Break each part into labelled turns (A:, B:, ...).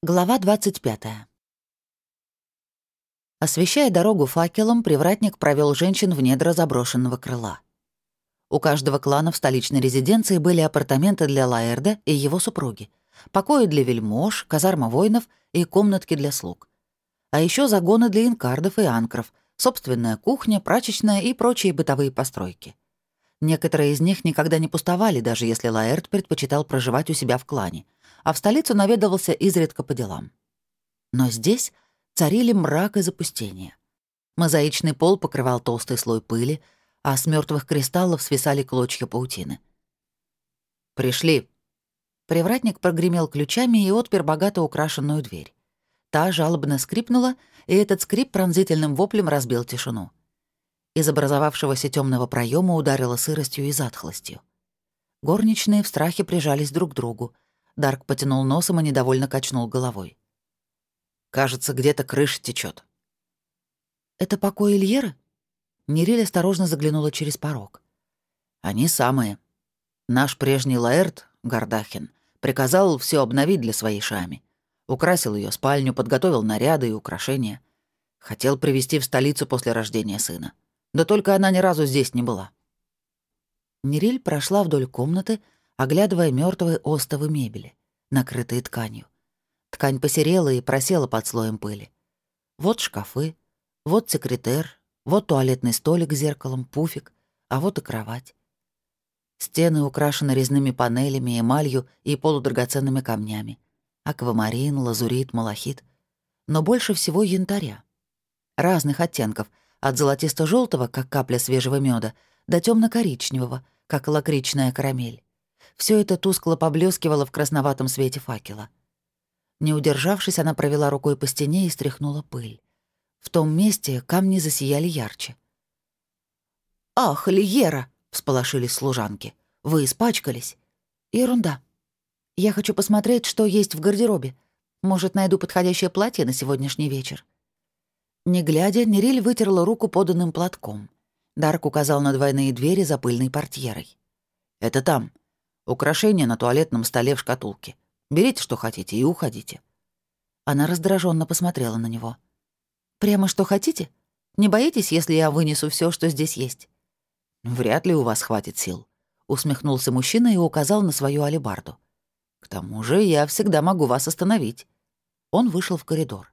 A: Глава 25. Освещая дорогу факелом, привратник провел женщин в недра заброшенного крыла. У каждого клана в столичной резиденции были апартаменты для Лаэрда и его супруги, покои для вельмож, казарма воинов и комнатки для слуг. А еще загоны для инкардов и анкров, собственная кухня, прачечная и прочие бытовые постройки. Некоторые из них никогда не пустовали, даже если Лаэрд предпочитал проживать у себя в клане — а в столицу наведывался изредка по делам. Но здесь царили мрак и запустение. Мозаичный пол покрывал толстый слой пыли, а с мертвых кристаллов свисали клочья паутины. «Пришли!» Привратник прогремел ключами и отпер богато украшенную дверь. Та жалобно скрипнула, и этот скрип пронзительным воплем разбил тишину. Из образовавшегося темного проема ударило сыростью и затхлостью. Горничные в страхе прижались друг к другу — Дарк потянул носом и недовольно качнул головой. «Кажется, где-то крыша течет. «Это покой Ильера?» Нериль осторожно заглянула через порог. «Они самые. Наш прежний Лаэрт, Гардахин, приказал все обновить для своей шами. Украсил ее спальню, подготовил наряды и украшения. Хотел привезти в столицу после рождения сына. Да только она ни разу здесь не была». Нериль прошла вдоль комнаты, оглядывая мертвые остовы мебели, накрытые тканью. Ткань посерела и просела под слоем пыли. Вот шкафы, вот секретер, вот туалетный столик с зеркалом, пуфик, а вот и кровать. Стены украшены резными панелями, эмалью и полудрагоценными камнями. Аквамарин, лазурит, малахит. Но больше всего янтаря. Разных оттенков, от золотисто желтого как капля свежего меда, до темно коричневого как лакричная карамель. Все это тускло поблескивало в красноватом свете факела. Не удержавшись, она провела рукой по стене и стряхнула пыль. В том месте камни засияли ярче. «Ах, Лиера!» — всполошились служанки. «Вы испачкались?» «Ерунда. Я хочу посмотреть, что есть в гардеробе. Может, найду подходящее платье на сегодняшний вечер». Не глядя, Нериль вытерла руку поданным платком. Дарк указал на двойные двери за пыльной портьерой. «Это там. Украшения на туалетном столе в шкатулке. Берите, что хотите, и уходите». Она раздраженно посмотрела на него. «Прямо что хотите? Не боитесь, если я вынесу все, что здесь есть?» «Вряд ли у вас хватит сил», — усмехнулся мужчина и указал на свою алебарду. «К тому же я всегда могу вас остановить». Он вышел в коридор.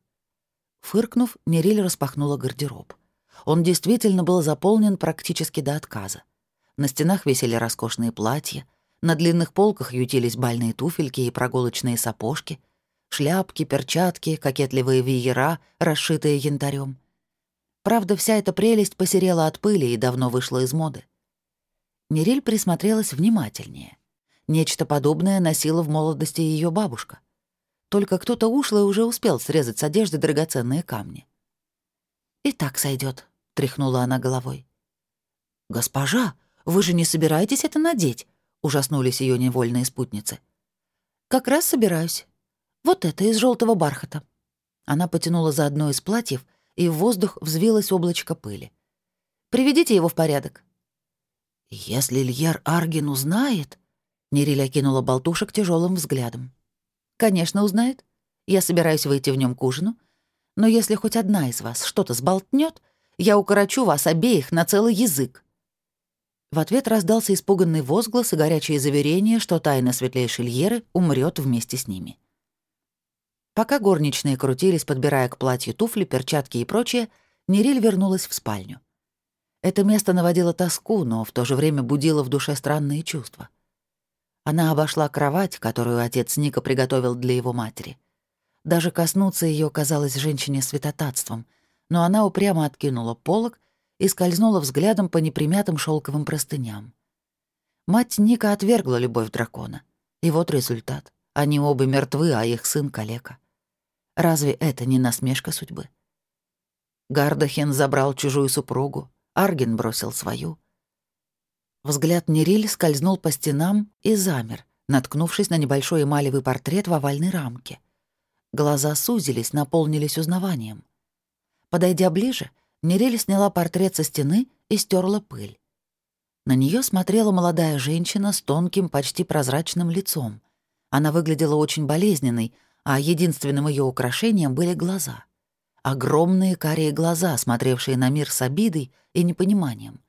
A: Фыркнув, Нериль распахнула гардероб. Он действительно был заполнен практически до отказа. На стенах висели роскошные платья, на длинных полках ютились бальные туфельки и прогулочные сапожки, шляпки, перчатки, кокетливые веера, расшитые янтарем. Правда, вся эта прелесть посерела от пыли и давно вышла из моды. Нериль присмотрелась внимательнее. Нечто подобное носила в молодости ее бабушка. Только кто-то ушлый уже успел срезать с одежды драгоценные камни. «И так сойдет, тряхнула она головой. «Госпожа, вы же не собираетесь это надеть?» Ужаснулись ее невольные спутницы. «Как раз собираюсь. Вот это из желтого бархата». Она потянула за одно из платьев, и в воздух взвилось облачко пыли. «Приведите его в порядок». «Если Льер Арген узнает...» Нериля кинула болтушек тяжелым взглядом. «Конечно, узнает. Я собираюсь выйти в нем к ужину. Но если хоть одна из вас что-то сболтнет, я укорочу вас обеих на целый язык». В ответ раздался испуганный возглас и горячее заверение, что тайна светлейшей Льеры умрет вместе с ними. Пока горничные крутились, подбирая к платью туфли, перчатки и прочее, Нериль вернулась в спальню. Это место наводило тоску, но в то же время будило в душе странные чувства. Она обошла кровать, которую отец Ника приготовил для его матери. Даже коснуться ее казалось женщине святотатством, но она упрямо откинула полог и скользнула взглядом по непримятым шелковым простыням. Мать Ника отвергла любовь дракона. И вот результат. Они оба мертвы, а их сын — калека. Разве это не насмешка судьбы? Гардахен забрал чужую супругу, Арген бросил свою. Взгляд Нериль скользнул по стенам и замер, наткнувшись на небольшой эмалевый портрет в овальной рамке. Глаза сузились, наполнились узнаванием. Подойдя ближе, Нерель сняла портрет со стены и стерла пыль. На нее смотрела молодая женщина с тонким, почти прозрачным лицом. Она выглядела очень болезненной, а единственным ее украшением были глаза. Огромные карие глаза, смотревшие на мир с обидой и непониманием.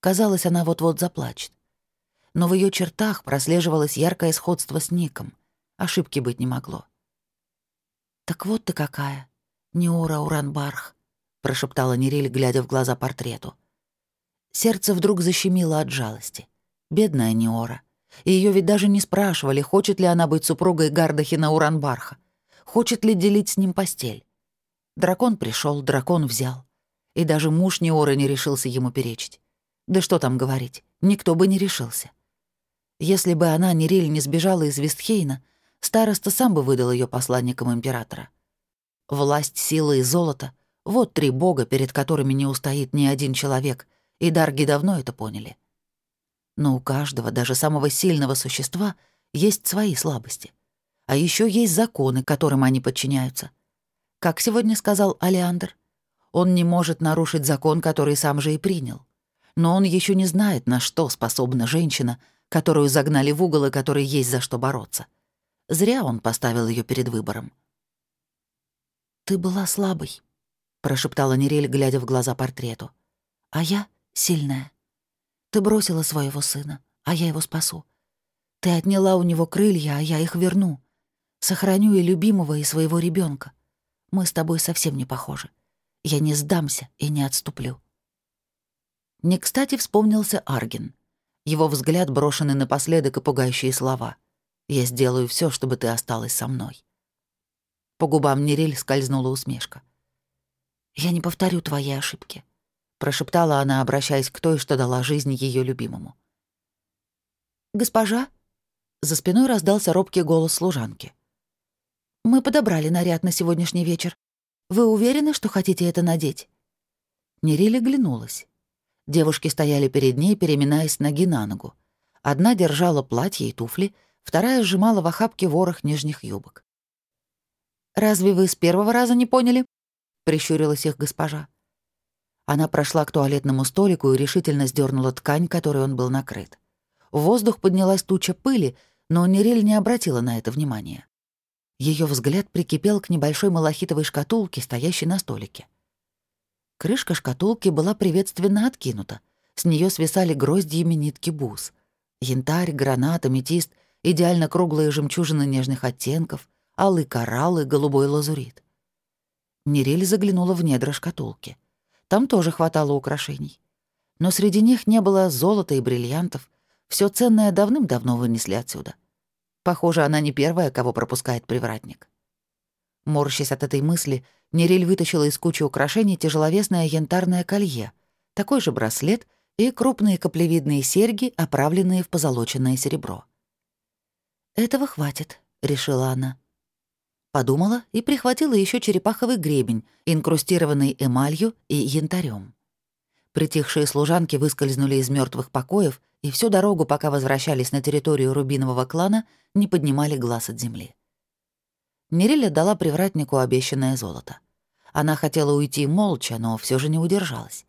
A: Казалось, она вот-вот заплачет. Но в ее чертах прослеживалось яркое сходство с Ником. Ошибки быть не могло. «Так вот ты какая, Неора Уранбарх», — прошептала Нериль, глядя в глаза портрету. Сердце вдруг защемило от жалости. Бедная Неора. Ее ведь даже не спрашивали, хочет ли она быть супругой Гардахина Уранбарха, хочет ли делить с ним постель. Дракон пришел, дракон взял. И даже муж Неора не решился ему перечить. Да что там говорить, никто бы не решился. Если бы она, Нериль, не сбежала из Вестхейна, староста сам бы выдал ее посланникам императора. Власть, сила и золото — вот три бога, перед которыми не устоит ни один человек, и дарги давно это поняли. Но у каждого, даже самого сильного существа, есть свои слабости. А еще есть законы, которым они подчиняются. Как сегодня сказал Алеандр, он не может нарушить закон, который сам же и принял. Но он еще не знает, на что способна женщина, которую загнали в угол и которой есть за что бороться. Зря он поставил ее перед выбором. «Ты была слабой», — прошептала Нерель, глядя в глаза портрету. «А я сильная. Ты бросила своего сына, а я его спасу. Ты отняла у него крылья, а я их верну. Сохраню и любимого, и своего ребенка. Мы с тобой совсем не похожи. Я не сдамся и не отступлю». Не кстати вспомнился Арген. Его взгляд, брошенный напоследок и пугающие слова. «Я сделаю все, чтобы ты осталась со мной». По губам Нериль скользнула усмешка. «Я не повторю твои ошибки прошептала она, обращаясь к той, что дала жизнь ее любимому. «Госпожа?» За спиной раздался робкий голос служанки. «Мы подобрали наряд на сегодняшний вечер. Вы уверены, что хотите это надеть?» Нерили глянулась. Девушки стояли перед ней, переминаясь ноги на ногу. Одна держала платье и туфли, вторая сжимала в охапке ворох нижних юбок. «Разве вы с первого раза не поняли?» — прищурилась их госпожа. Она прошла к туалетному столику и решительно сдернула ткань, которой он был накрыт. В воздух поднялась туча пыли, но Нериль не обратила на это внимания. Ее взгляд прикипел к небольшой малахитовой шкатулке, стоящей на столике. Крышка шкатулки была приветственно откинута. С нее свисали гроздьями нитки бус. Янтарь, гранат, аметист, идеально круглые жемчужины нежных оттенков, алый коралл и голубой лазурит. Нериль заглянула в недра шкатулки. Там тоже хватало украшений. Но среди них не было золота и бриллиантов. Все ценное давным-давно вынесли отсюда. Похоже, она не первая, кого пропускает привратник. Морщась от этой мысли, Нериль вытащила из кучи украшений тяжеловесное янтарное колье, такой же браслет и крупные каплевидные серьги, оправленные в позолоченное серебро. «Этого хватит», — решила она. Подумала и прихватила еще черепаховый гребень, инкрустированный эмалью и янтарем. Притихшие служанки выскользнули из мертвых покоев и всю дорогу, пока возвращались на территорию рубинового клана, не поднимали глаз от земли. Нереля дала привратнику обещанное золото. Она хотела уйти молча, но все же не удержалась.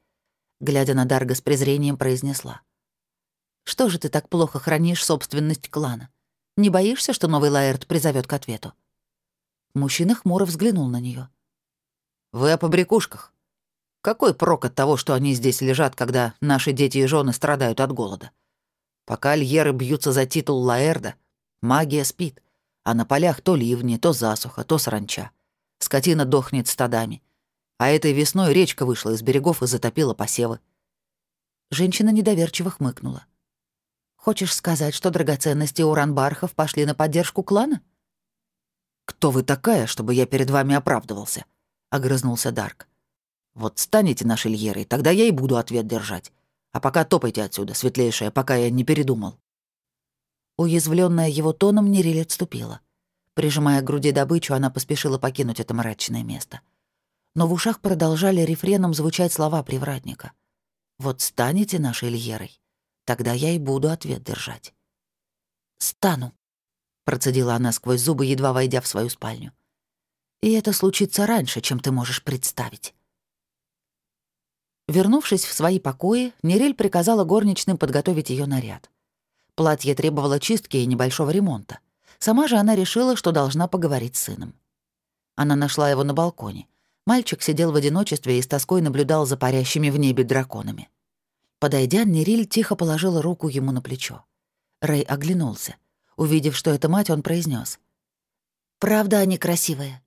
A: Глядя на Дарга с презрением, произнесла. «Что же ты так плохо хранишь собственность клана? Не боишься, что новый Лаэрт призовет к ответу?» Мужчина хмуро взглянул на нее. «Вы о побрякушках. Какой прок от того, что они здесь лежат, когда наши дети и жены страдают от голода? Пока льеры бьются за титул Лаэрда, магия спит, а на полях то ливни, то засуха, то саранча. Скотина дохнет стадами. А этой весной речка вышла из берегов и затопила посевы. Женщина недоверчиво хмыкнула. «Хочешь сказать, что драгоценности Уранбархов пошли на поддержку клана?» «Кто вы такая, чтобы я перед вами оправдывался?» — огрызнулся Дарк. «Вот станете нашей Льерой, тогда я и буду ответ держать. А пока топайте отсюда, светлейшая, пока я не передумал». Уязвленная его тоном, Нериль отступила. Прижимая к груди добычу, она поспешила покинуть это мрачное место. Но в ушах продолжали рефреном звучать слова привратника. «Вот станете нашей Льерой, тогда я и буду ответ держать». «Стану», процедила она сквозь зубы, едва войдя в свою спальню. «И это случится раньше, чем ты можешь представить». Вернувшись в свои покои, Нерель приказала горничным подготовить ее наряд. Платье требовало чистки и небольшого ремонта. Сама же она решила, что должна поговорить с сыном. Она нашла его на балконе. Мальчик сидел в одиночестве и с тоской наблюдал за парящими в небе драконами. Подойдя, Нериль тихо положила руку ему на плечо. Рэй оглянулся. Увидев, что это мать, он произнес: «Правда они красивые?»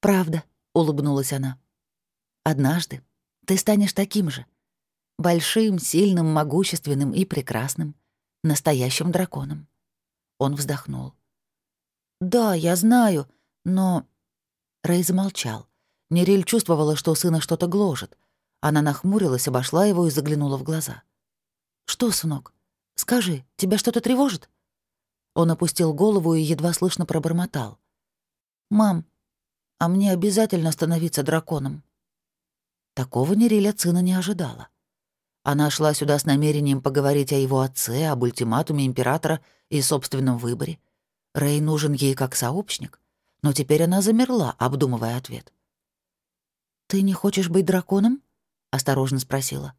A: «Правда», — улыбнулась она. «Однажды ты станешь таким же. Большим, сильным, могущественным и прекрасным. Настоящим драконом». Он вздохнул. «Да, я знаю, но...» Рэй замолчал. Нериль чувствовала, что сына что-то гложет. Она нахмурилась, обошла его и заглянула в глаза. «Что, сынок? Скажи, тебя что-то тревожит?» Он опустил голову и едва слышно пробормотал. «Мам, а мне обязательно становиться драконом?» Такого Нериль от сына не ожидала. Она шла сюда с намерением поговорить о его отце, об ультиматуме императора и собственном выборе. Рэй нужен ей как сообщник, но теперь она замерла, обдумывая ответ. «Ты не хочешь быть драконом?» — осторожно спросила.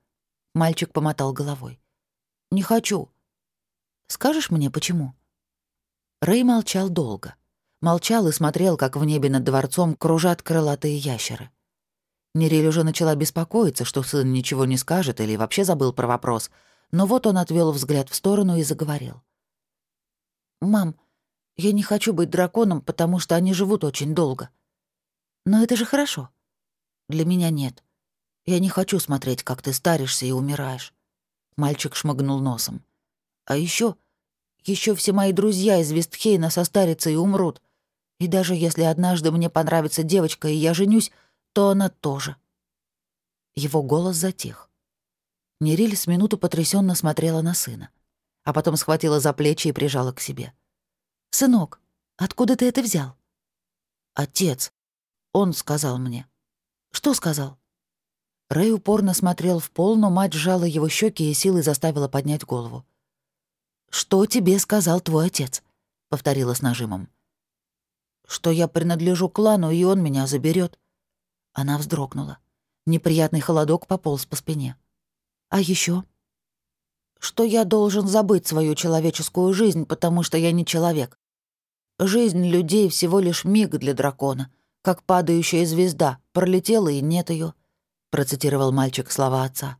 A: Мальчик помотал головой. «Не хочу». «Скажешь мне, почему?» Рэй молчал долго. Молчал и смотрел, как в небе над дворцом кружат крылатые ящеры. Нериль уже начала беспокоиться, что сын ничего не скажет или вообще забыл про вопрос, но вот он отвел взгляд в сторону и заговорил. «Мам, я не хочу быть драконом, потому что они живут очень долго. Но это же хорошо. Для меня нет. Я не хочу смотреть, как ты старишься и умираешь». Мальчик шмыгнул носом. «А еще еще все мои друзья из Вестхейна состарятся и умрут. И даже если однажды мне понравится девочка, и я женюсь, то она тоже». Его голос затих. Нериль с минуту потрясенно смотрела на сына, а потом схватила за плечи и прижала к себе. «Сынок, откуда ты это взял?» «Отец. Он сказал мне». «Что сказал?» Рэй упорно смотрел в пол, но мать сжала его щеки и силой заставила поднять голову. «Что тебе сказал твой отец?» — повторила с нажимом. «Что я принадлежу клану, и он меня заберет. Она вздрогнула. Неприятный холодок пополз по спине. «А еще? «Что я должен забыть свою человеческую жизнь, потому что я не человек. Жизнь людей всего лишь миг для дракона, как падающая звезда, пролетела и нет ее, процитировал мальчик слова отца.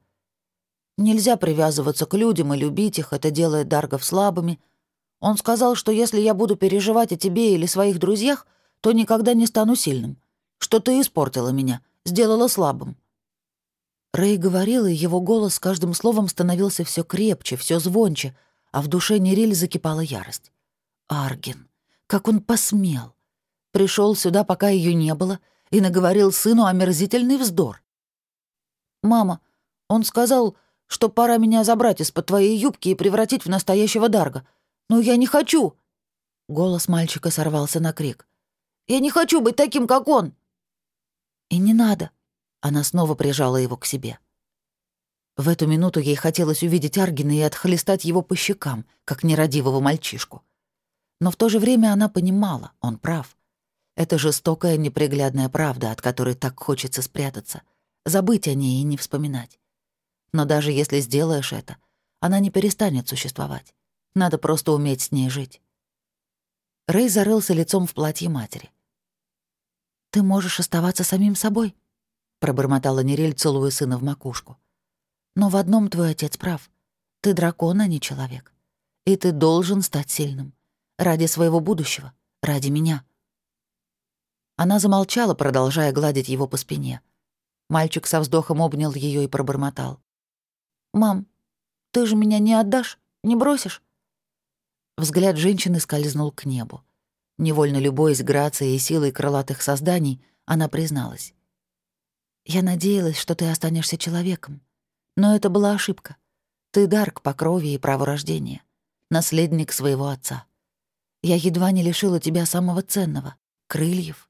A: Нельзя привязываться к людям и любить их, это делает Даргов слабыми. Он сказал, что если я буду переживать о тебе или своих друзьях, то никогда не стану сильным. Что ты испортила меня, сделала слабым». Рэй говорил, и его голос с каждым словом становился все крепче, все звонче, а в душе Нериль закипала ярость. Арген, как он посмел! Пришел сюда, пока ее не было, и наговорил сыну омерзительный вздор. «Мама, он сказал, что пора меня забрать из-под твоей юбки и превратить в настоящего Дарга. Но я не хочу!» Голос мальчика сорвался на крик. «Я не хочу быть таким, как он!» «И не надо!» Она снова прижала его к себе. В эту минуту ей хотелось увидеть Аргина и отхлестать его по щекам, как нерадивого мальчишку. Но в то же время она понимала, он прав. Это жестокая, неприглядная правда, от которой так хочется спрятаться, забыть о ней и не вспоминать. Но даже если сделаешь это, она не перестанет существовать. Надо просто уметь с ней жить. Рэй зарылся лицом в платье матери. «Ты можешь оставаться самим собой», — пробормотала Нерель, целуя сына в макушку. «Но в одном твой отец прав. Ты дракон, а не человек. И ты должен стать сильным. Ради своего будущего, ради меня». Она замолчала, продолжая гладить его по спине. Мальчик со вздохом обнял ее и пробормотал. «Мам, ты же меня не отдашь, не бросишь?» Взгляд женщины скользнул к небу. Невольно любуясь грацией и силой крылатых созданий, она призналась. «Я надеялась, что ты останешься человеком. Но это была ошибка. Ты Дарк по крови и праву рождения, наследник своего отца. Я едва не лишила тебя самого ценного — крыльев».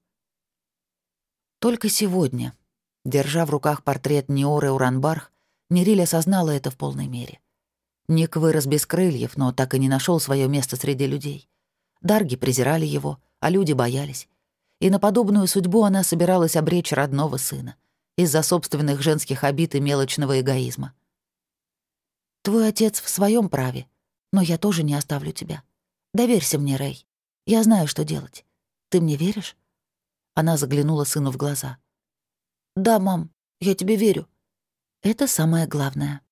A: Только сегодня, держа в руках портрет Неоры Уранбарх, Нериль осознала это в полной мере. Ник вырос без крыльев, но так и не нашел свое место среди людей. Дарги презирали его, а люди боялись. И на подобную судьбу она собиралась обречь родного сына из-за собственных женских обид и мелочного эгоизма. «Твой отец в своем праве, но я тоже не оставлю тебя. Доверься мне, Рэй. Я знаю, что делать. Ты мне веришь?» Она заглянула сыну в глаза. «Да, мам, я тебе верю. Это самое главное».